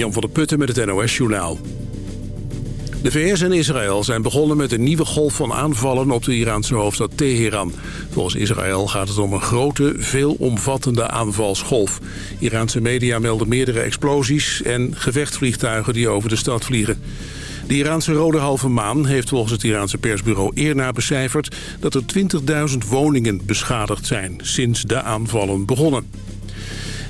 Jan van der Putten met het NOS-journaal. De VS en Israël zijn begonnen met een nieuwe golf van aanvallen op de Iraanse hoofdstad Teheran. Volgens Israël gaat het om een grote, veelomvattende aanvalsgolf. Iraanse media melden meerdere explosies en gevechtsvliegtuigen die over de stad vliegen. De Iraanse Rode Halve Maan heeft volgens het Iraanse persbureau eerna becijferd dat er 20.000 woningen beschadigd zijn sinds de aanvallen begonnen.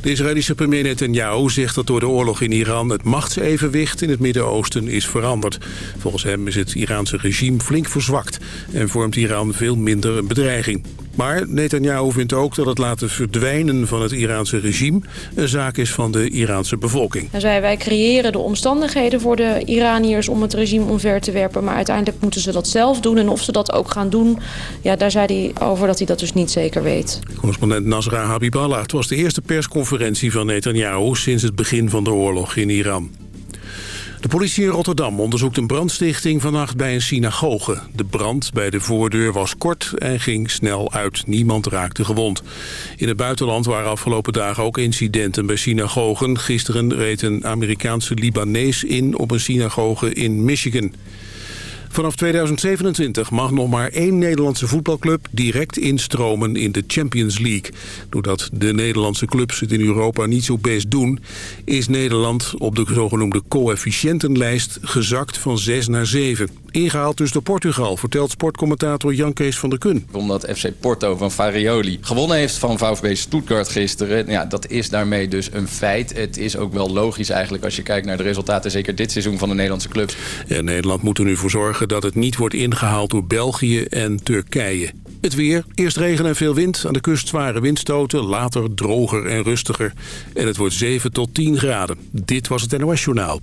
De Israëlische premier Netanyahu zegt dat door de oorlog in Iran... het machtsevenwicht in het Midden-Oosten is veranderd. Volgens hem is het Iraanse regime flink verzwakt... en vormt Iran veel minder een bedreiging. Maar Netanyahu vindt ook dat het laten verdwijnen van het Iraanse regime... een zaak is van de Iraanse bevolking. Hij zei, wij creëren de omstandigheden voor de Iraniërs om het regime omver te werpen... maar uiteindelijk moeten ze dat zelf doen. En of ze dat ook gaan doen, ja, daar zei hij over dat hij dat dus niet zeker weet. Correspondent Nasra Habiballah. Het was de eerste persconferentie van Netanyahu... sinds het begin van de oorlog in Iran. De politie in Rotterdam onderzoekt een brandstichting vannacht bij een synagoge. De brand bij de voordeur was kort en ging snel uit. Niemand raakte gewond. In het buitenland waren afgelopen dagen ook incidenten bij synagogen. Gisteren reed een Amerikaanse Libanees in op een synagoge in Michigan. Vanaf 2027 mag nog maar één Nederlandse voetbalclub direct instromen in de Champions League. Doordat de Nederlandse clubs het in Europa niet zo best doen... is Nederland op de zogenoemde coëfficiëntenlijst gezakt van 6 naar 7. Ingehaald dus door Portugal, vertelt sportcommentator Jan Kees van der Kun. Omdat FC Porto van Farioli gewonnen heeft van VfB Stuttgart gisteren. Ja, dat is daarmee dus een feit. Het is ook wel logisch eigenlijk als je kijkt naar de resultaten... zeker dit seizoen van de Nederlandse clubs. Ja, Nederland moet er nu voor zorgen dat het niet wordt ingehaald door België en Turkije. Het weer, eerst regen en veel wind, aan de kust zware windstoten, later droger en rustiger. En het wordt 7 tot 10 graden. Dit was het NOS Journaal.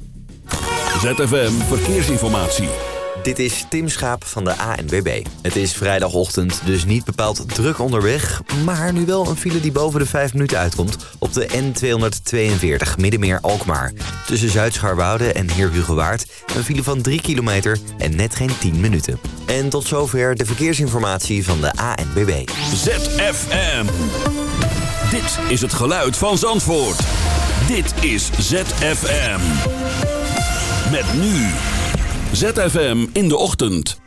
ZFM Verkeersinformatie. Dit is Tim Schaap van de ANWB. Het is vrijdagochtend, dus niet bepaald druk onderweg... maar nu wel een file die boven de 5 minuten uitkomt... op de N242 Middenmeer-Alkmaar. Tussen Zuid-Scharwoude en Heerhugowaard... een file van 3 kilometer en net geen 10 minuten. En tot zover de verkeersinformatie van de ANWB. ZFM. Dit is het geluid van Zandvoort. Dit is ZFM. Met nu... ZFM in de ochtend.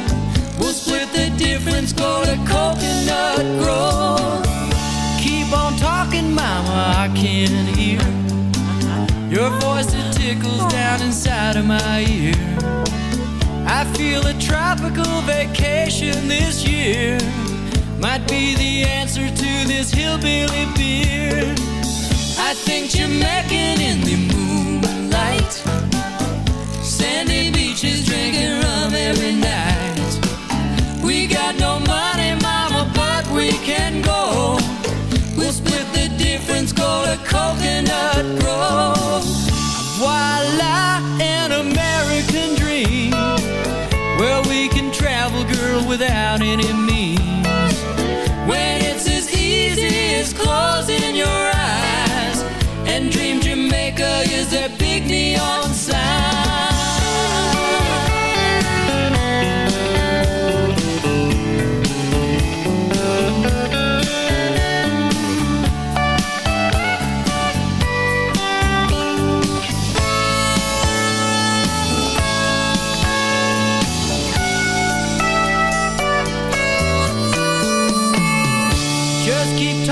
Split the difference, go to Coconut Grove. Keep on talking, mama, I can hear your voice that tickles down inside of my ear. I feel a tropical vacation this year might be the answer to this hillbilly beer. I think Jamaican in the moonlight, sandy beaches drinking rum every night. Got no money, mama, but we can go. We'll split the difference, go to Coconut Grove. Voila, an American dream where we can travel, girl, without any means. When it's as easy as closing your eyes and dream Jamaica is that big neon sign.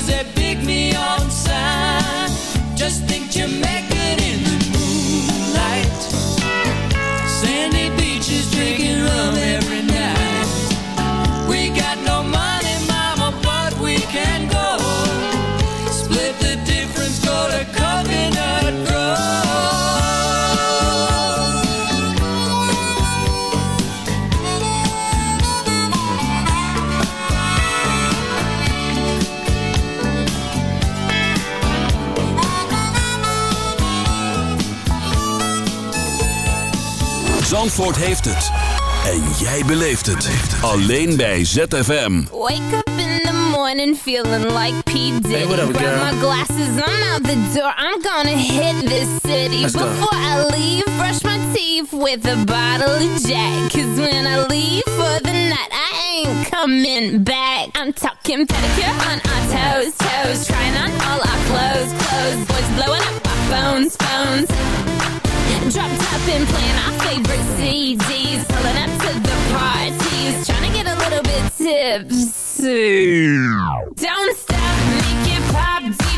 is that big neon sign. Just think Jamaican in Zandvoort heeft het. En jij beleeft het. Alleen bij ZFM. Wake up in the morning feeling like P. Diddy. Hey, what up, Grab girl? my glasses, I'm out the door. I'm gonna hit this city. Let's go. I leave, brush my teeth with a bottle of Jack. Cause when I leave for the night, I ain't coming back. I'm talking pedicure on our toes, toes. Trying on all our clothes, clothes. Boys blowing up our phones, phones. Dropped up and playing our favorite CDs. Pulling up to the parties. Trying to get a little bit tipsy. Don't stop, make it pop.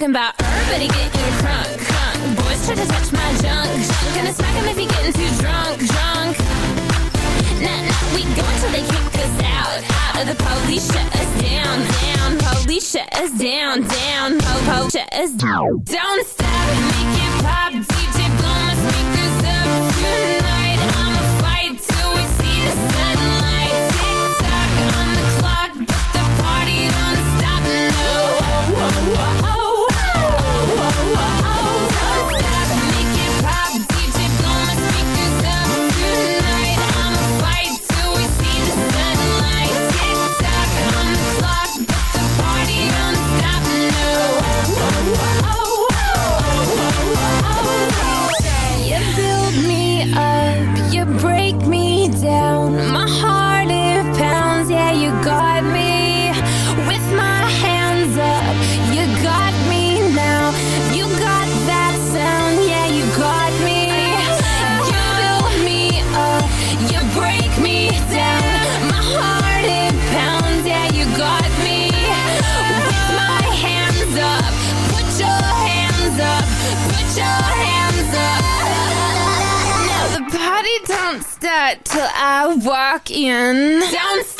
Talking about don't till I walk in. Don't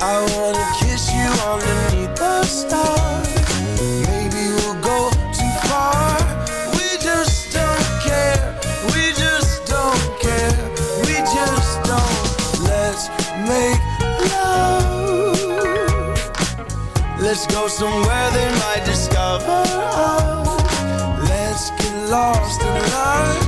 I wanna kiss you underneath the stars. Maybe we'll go too far. We just don't care. We just don't care. We just don't. Let's make love. Let's go somewhere they might discover us. Let's get lost in lives.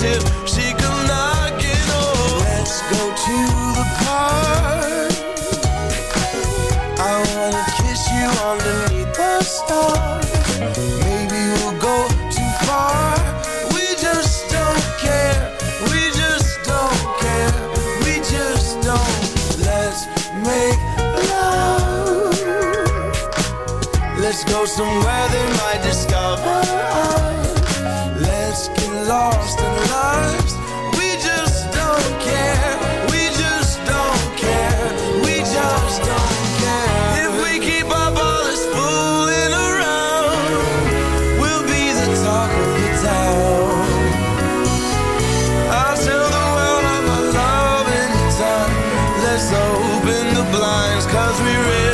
until she come knocking. Oh, let's go to the park. I wanna kiss you underneath the stars. Maybe we'll go too far. We just don't care. We just don't care. We just don't. Let's make love. Let's go somewhere they might discover us. Let's get lost cause we really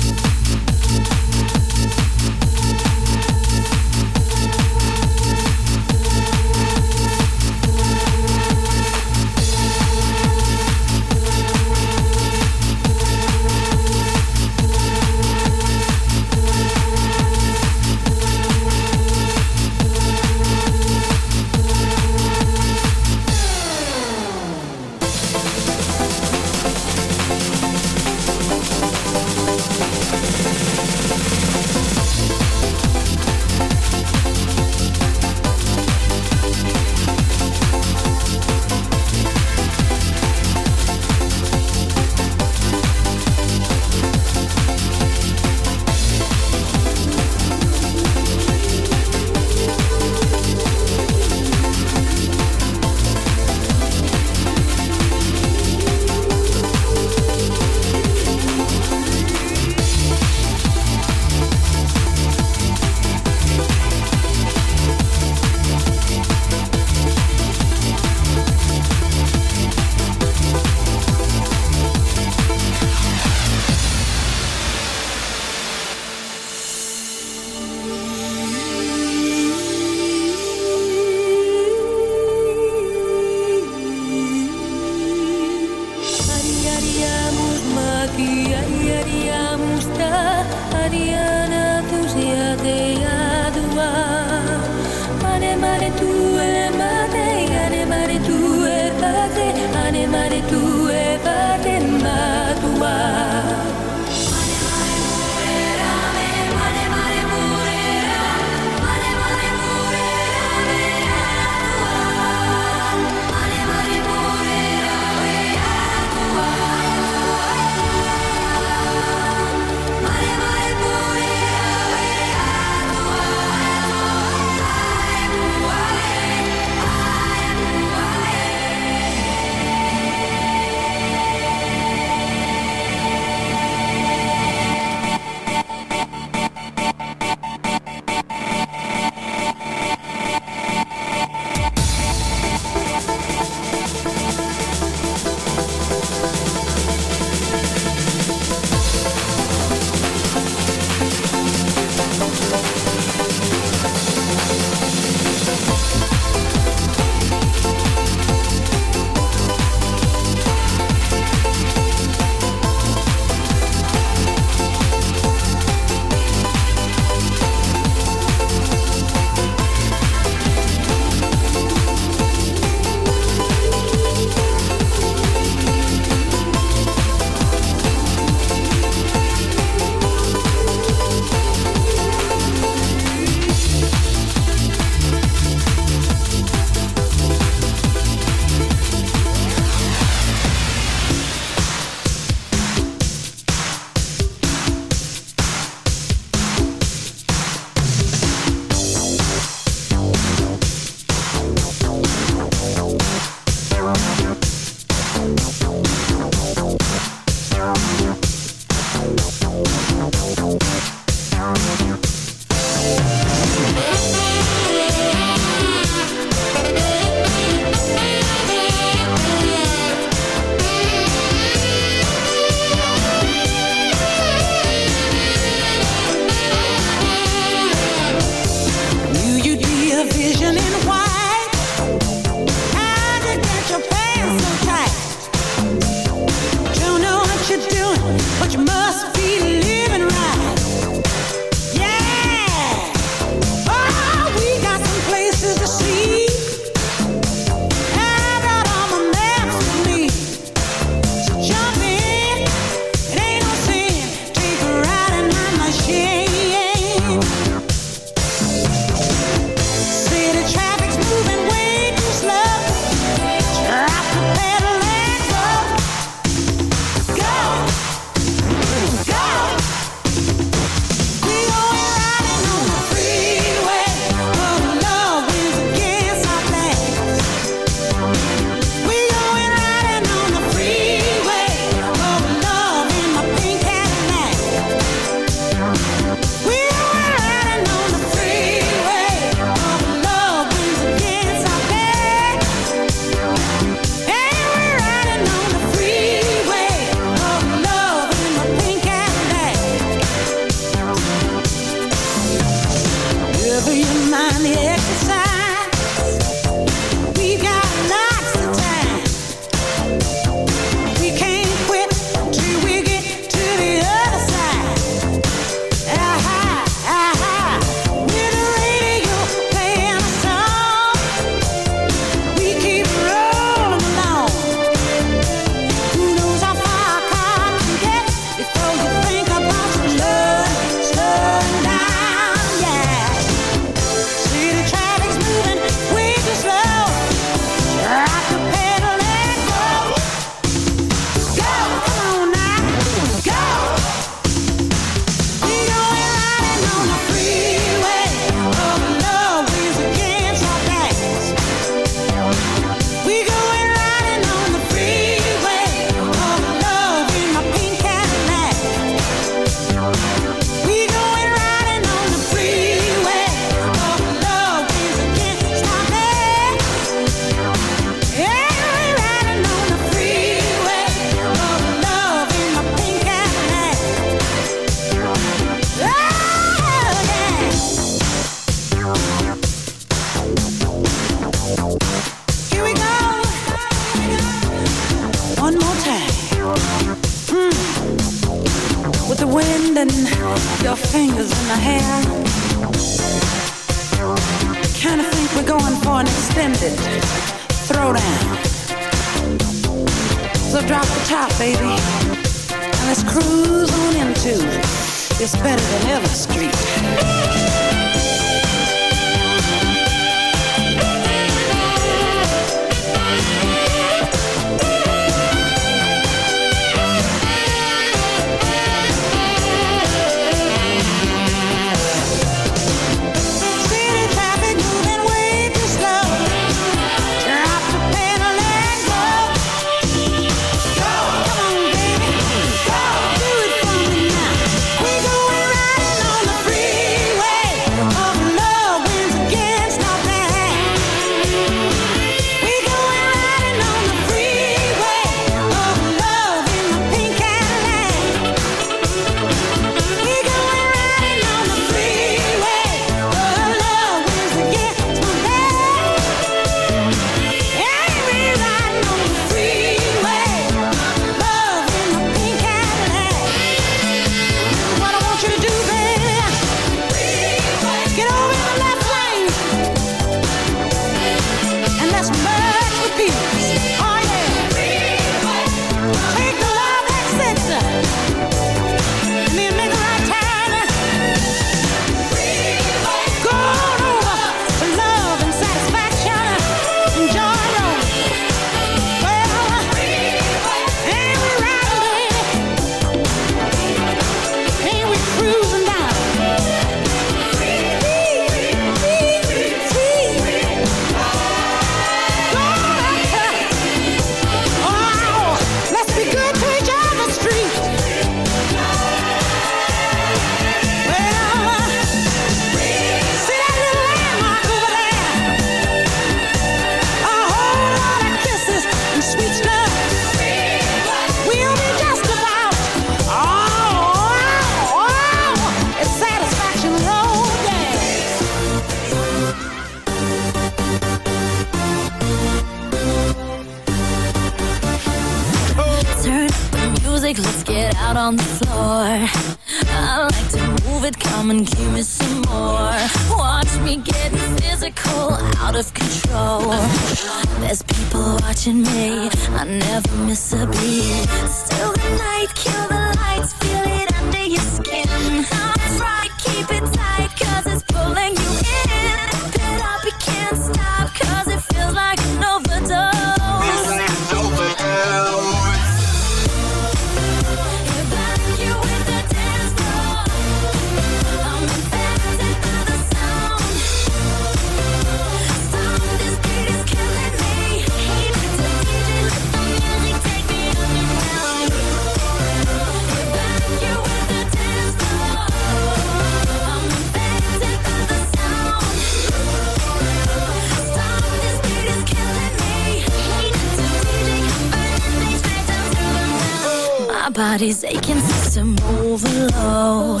body's aching, system overload.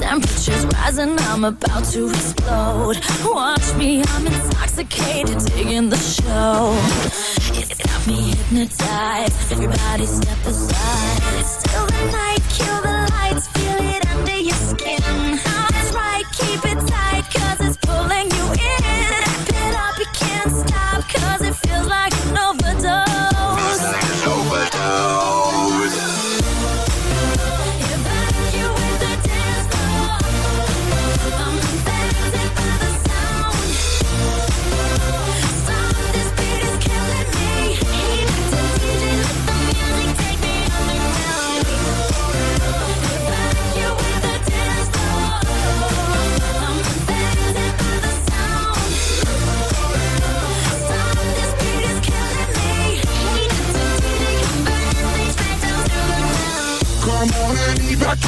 Temperatures rising, I'm about to explode. Watch me, I'm intoxicated, digging the show. It's got me hypnotized. Everybody step aside. Still the night, kill the lights, feel it under your skin.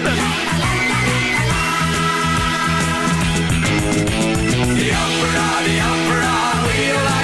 screaming. The opera, the opera, we like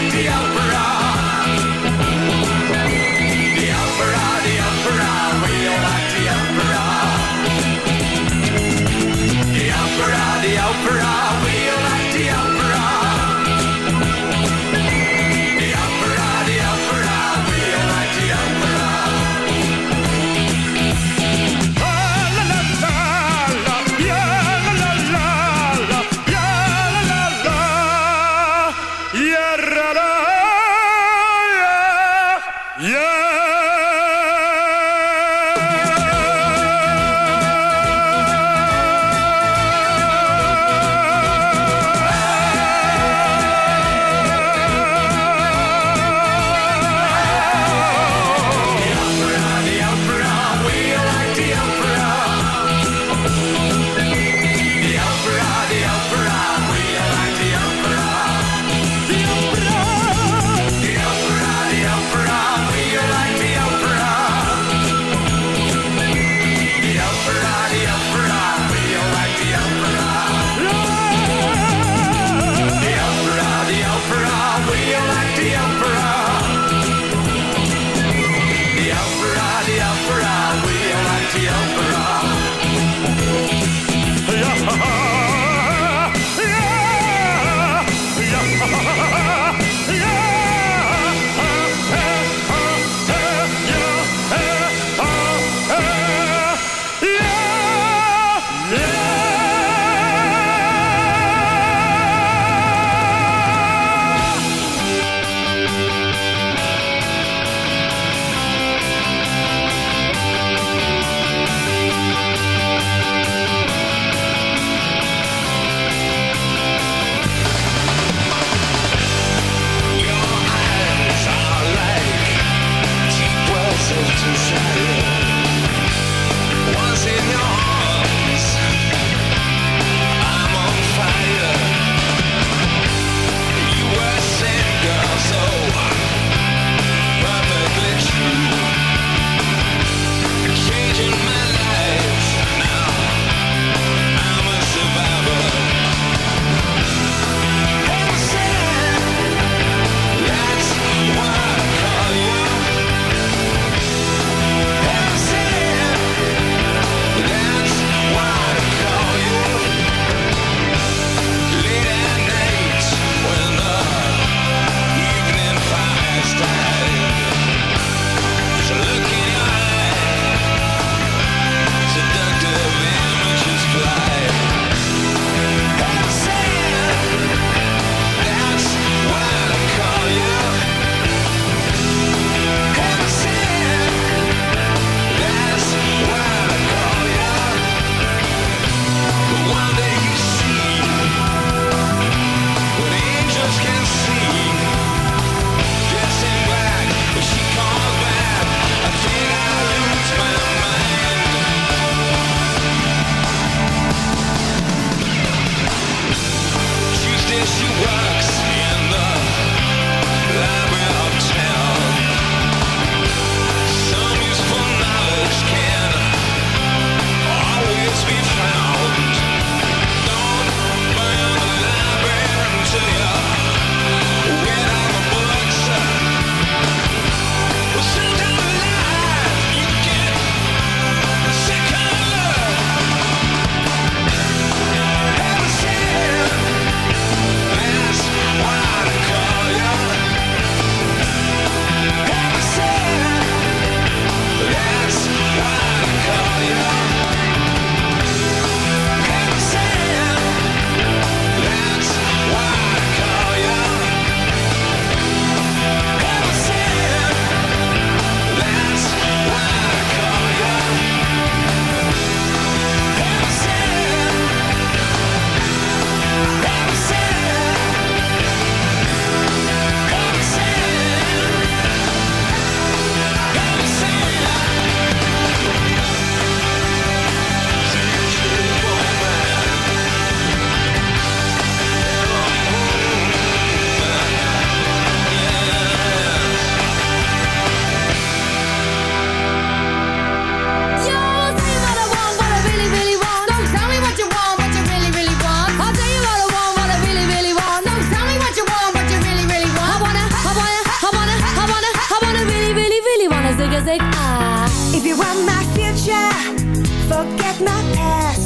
my past.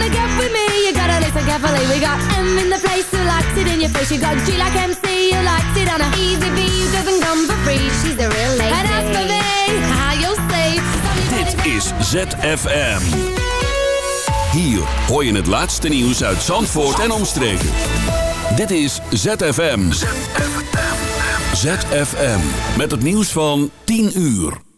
wanna get with me, you gotta listen carefully. We got M in the place who likes it in your face. You got G like MC who likes it on a easy B who doesn't come for free. She's a real lady. And as for me, how ah, you'll see. Dit is ZFM. Hier hoor je het laatste nieuws uit Zandvoort en omstreken. Dit is ZFM. ZFM. ZFM. Met het nieuws van 10 uur.